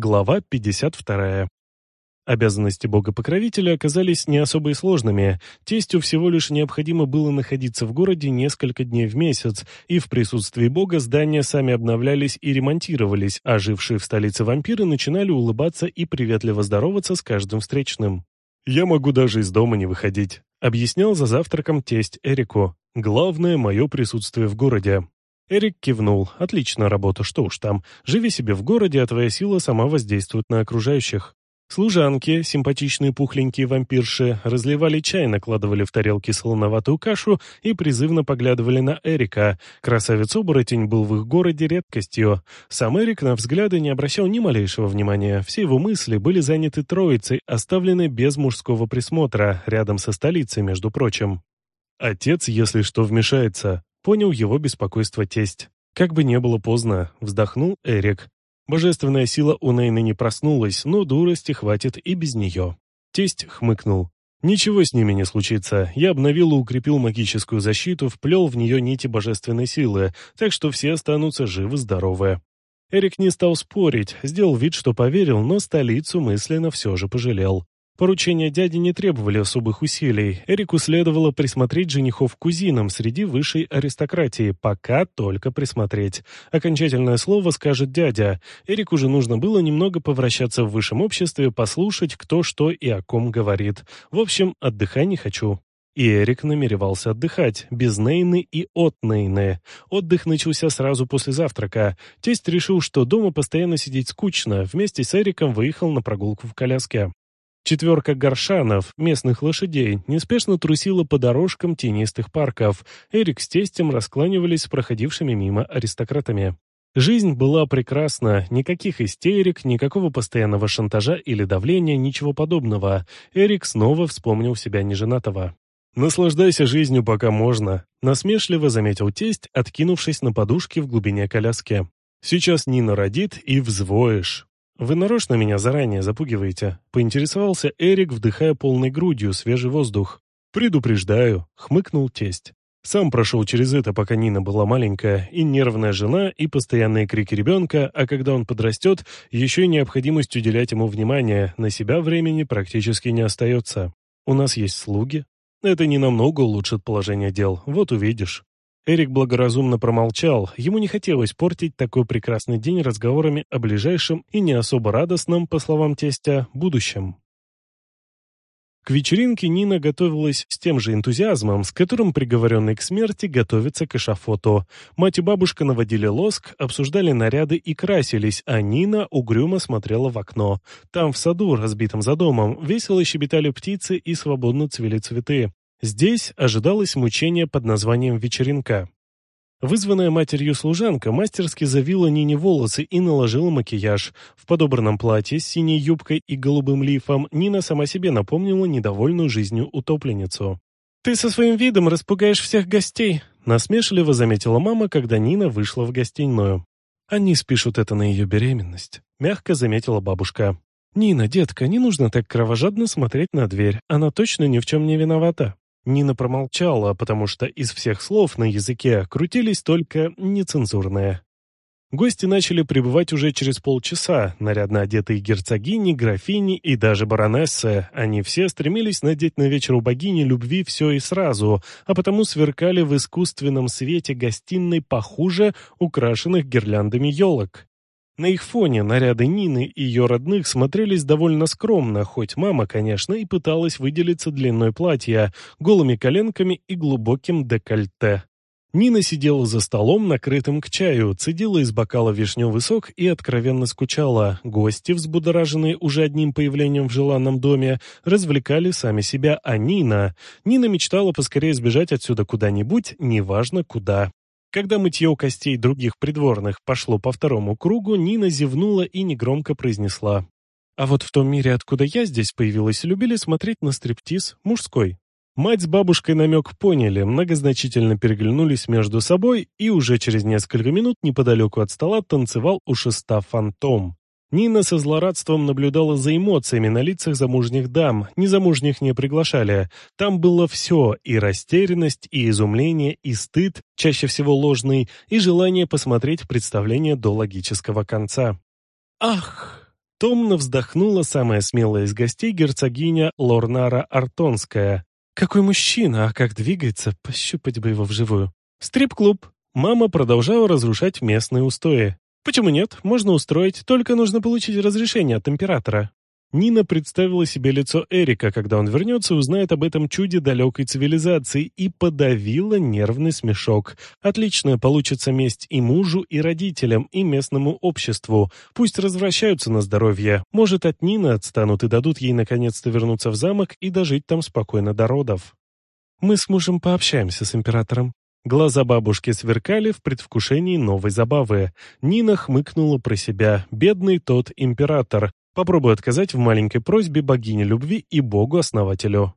Глава 52. Обязанности бога-покровителя оказались не особо и сложными. Тестю всего лишь необходимо было находиться в городе несколько дней в месяц, и в присутствии бога здания сами обновлялись и ремонтировались, а жившие в столице вампиры начинали улыбаться и приветливо здороваться с каждым встречным. «Я могу даже из дома не выходить», — объяснял за завтраком тесть Эрику. «Главное — мое присутствие в городе. Эрик кивнул. «Отличная работа, что уж там. Живи себе в городе, а твоя сила сама воздействует на окружающих». Служанки, симпатичные пухленькие вампирши, разливали чай, накладывали в тарелки солоноватую кашу и призывно поглядывали на Эрика. Красавец-оборотень был в их городе редкостью. Сам Эрик на взгляды не обращал ни малейшего внимания. Все его мысли были заняты троицей, оставлены без мужского присмотра, рядом со столицей, между прочим. Отец, если что, вмешается. Понял его беспокойство тесть. Как бы не было поздно, вздохнул Эрик. Божественная сила у Нейны не проснулась, но дурости хватит и без нее. Тесть хмыкнул. «Ничего с ними не случится. Я обновил и укрепил магическую защиту, вплел в нее нити божественной силы, так что все останутся живы-здоровы». Эрик не стал спорить, сделал вид, что поверил, но столицу мысленно все же пожалел. Поручения дяди не требовали особых усилий. Эрику следовало присмотреть женихов кузинам среди высшей аристократии, пока только присмотреть. Окончательное слово скажет дядя. Эрику же нужно было немного повращаться в высшем обществе, послушать, кто что и о ком говорит. В общем, отдыхай не хочу. И Эрик намеревался отдыхать, без Нейны и от Нейны. Отдых начался сразу после завтрака. Тесть решил, что дома постоянно сидеть скучно, вместе с Эриком выехал на прогулку в коляске. Четверка горшанов, местных лошадей, неспешно трусила по дорожкам тенистых парков. Эрик с тестем раскланивались проходившими мимо аристократами. Жизнь была прекрасна, никаких истерик, никакого постоянного шантажа или давления, ничего подобного. Эрик снова вспомнил себя неженатого. «Наслаждайся жизнью, пока можно», — насмешливо заметил тесть, откинувшись на подушке в глубине коляски. «Сейчас Нина родит и взвоишь». «Вы нарочно меня заранее запугиваете?» — поинтересовался Эрик, вдыхая полной грудью свежий воздух. «Предупреждаю», — хмыкнул тесть. Сам прошел через это, пока Нина была маленькая, и нервная жена, и постоянные крики ребенка, а когда он подрастет, еще и необходимость уделять ему внимание, на себя времени практически не остается. У нас есть слуги. Это не намного улучшит положение дел, вот увидишь. Эрик благоразумно промолчал, ему не хотелось портить такой прекрасный день разговорами о ближайшем и не особо радостном, по словам тестя, будущем. К вечеринке Нина готовилась с тем же энтузиазмом, с которым приговоренный к смерти готовится к эшафоту. Мать и бабушка наводили лоск, обсуждали наряды и красились, а Нина угрюмо смотрела в окно. Там, в саду, разбитом за домом, весело щебетали птицы и свободно цвели цветы. Здесь ожидалось мучение под названием «вечеринка». Вызванная матерью служанка мастерски завила Нине волосы и наложила макияж. В подобранном платье с синей юбкой и голубым лифом Нина сама себе напомнила недовольную жизнью утопленницу. «Ты со своим видом распугаешь всех гостей», — насмешливо заметила мама, когда Нина вышла в гостиную. «Они спишут это на ее беременность», — мягко заметила бабушка. «Нина, детка, не нужно так кровожадно смотреть на дверь. Она точно ни в чем не виновата». Нина промолчала, потому что из всех слов на языке крутились только нецензурные. Гости начали прибывать уже через полчаса, нарядно одетые герцогини, графини и даже баронессы. Они все стремились надеть на вечер у богини любви все и сразу, а потому сверкали в искусственном свете гостиной похуже украшенных гирляндами елок. На их фоне наряды Нины и ее родных смотрелись довольно скромно, хоть мама, конечно, и пыталась выделиться длиной платья, голыми коленками и глубоким декольте. Нина сидела за столом, накрытым к чаю, цедила из бокала вишневый сок и откровенно скучала. Гости, взбудораженные уже одним появлением в желанном доме, развлекали сами себя, а Нина... Нина мечтала поскорее сбежать отсюда куда-нибудь, неважно куда. Когда мытье костей других придворных пошло по второму кругу, Нина зевнула и негромко произнесла. «А вот в том мире, откуда я здесь появилась, любили смотреть на стриптиз мужской». Мать с бабушкой намек поняли, многозначительно переглянулись между собой, и уже через несколько минут неподалеку от стола танцевал у шеста фантом. Нина со злорадством наблюдала за эмоциями на лицах замужних дам, незамужних не приглашали. Там было все, и растерянность, и изумление, и стыд, чаще всего ложный, и желание посмотреть представление до логического конца. «Ах!» Томно вздохнула самая смелая из гостей герцогиня Лорнара Артонская. «Какой мужчина, а как двигается, пощупать бы его вживую». «Стрип-клуб». Мама продолжала разрушать местные устои. «Почему нет? Можно устроить, только нужно получить разрешение от императора». Нина представила себе лицо Эрика, когда он вернется и узнает об этом чуде далекой цивилизации, и подавила нервный смешок. Отлично получится месть и мужу, и родителям, и местному обществу. Пусть развращаются на здоровье. Может, от Нины отстанут и дадут ей наконец-то вернуться в замок и дожить там спокойно до родов. Мы с мужем пообщаемся с императором. Глаза бабушки сверкали в предвкушении новой забавы. Нина хмыкнула про себя. Бедный тот император. Попробую отказать в маленькой просьбе богине любви и богу-основателю.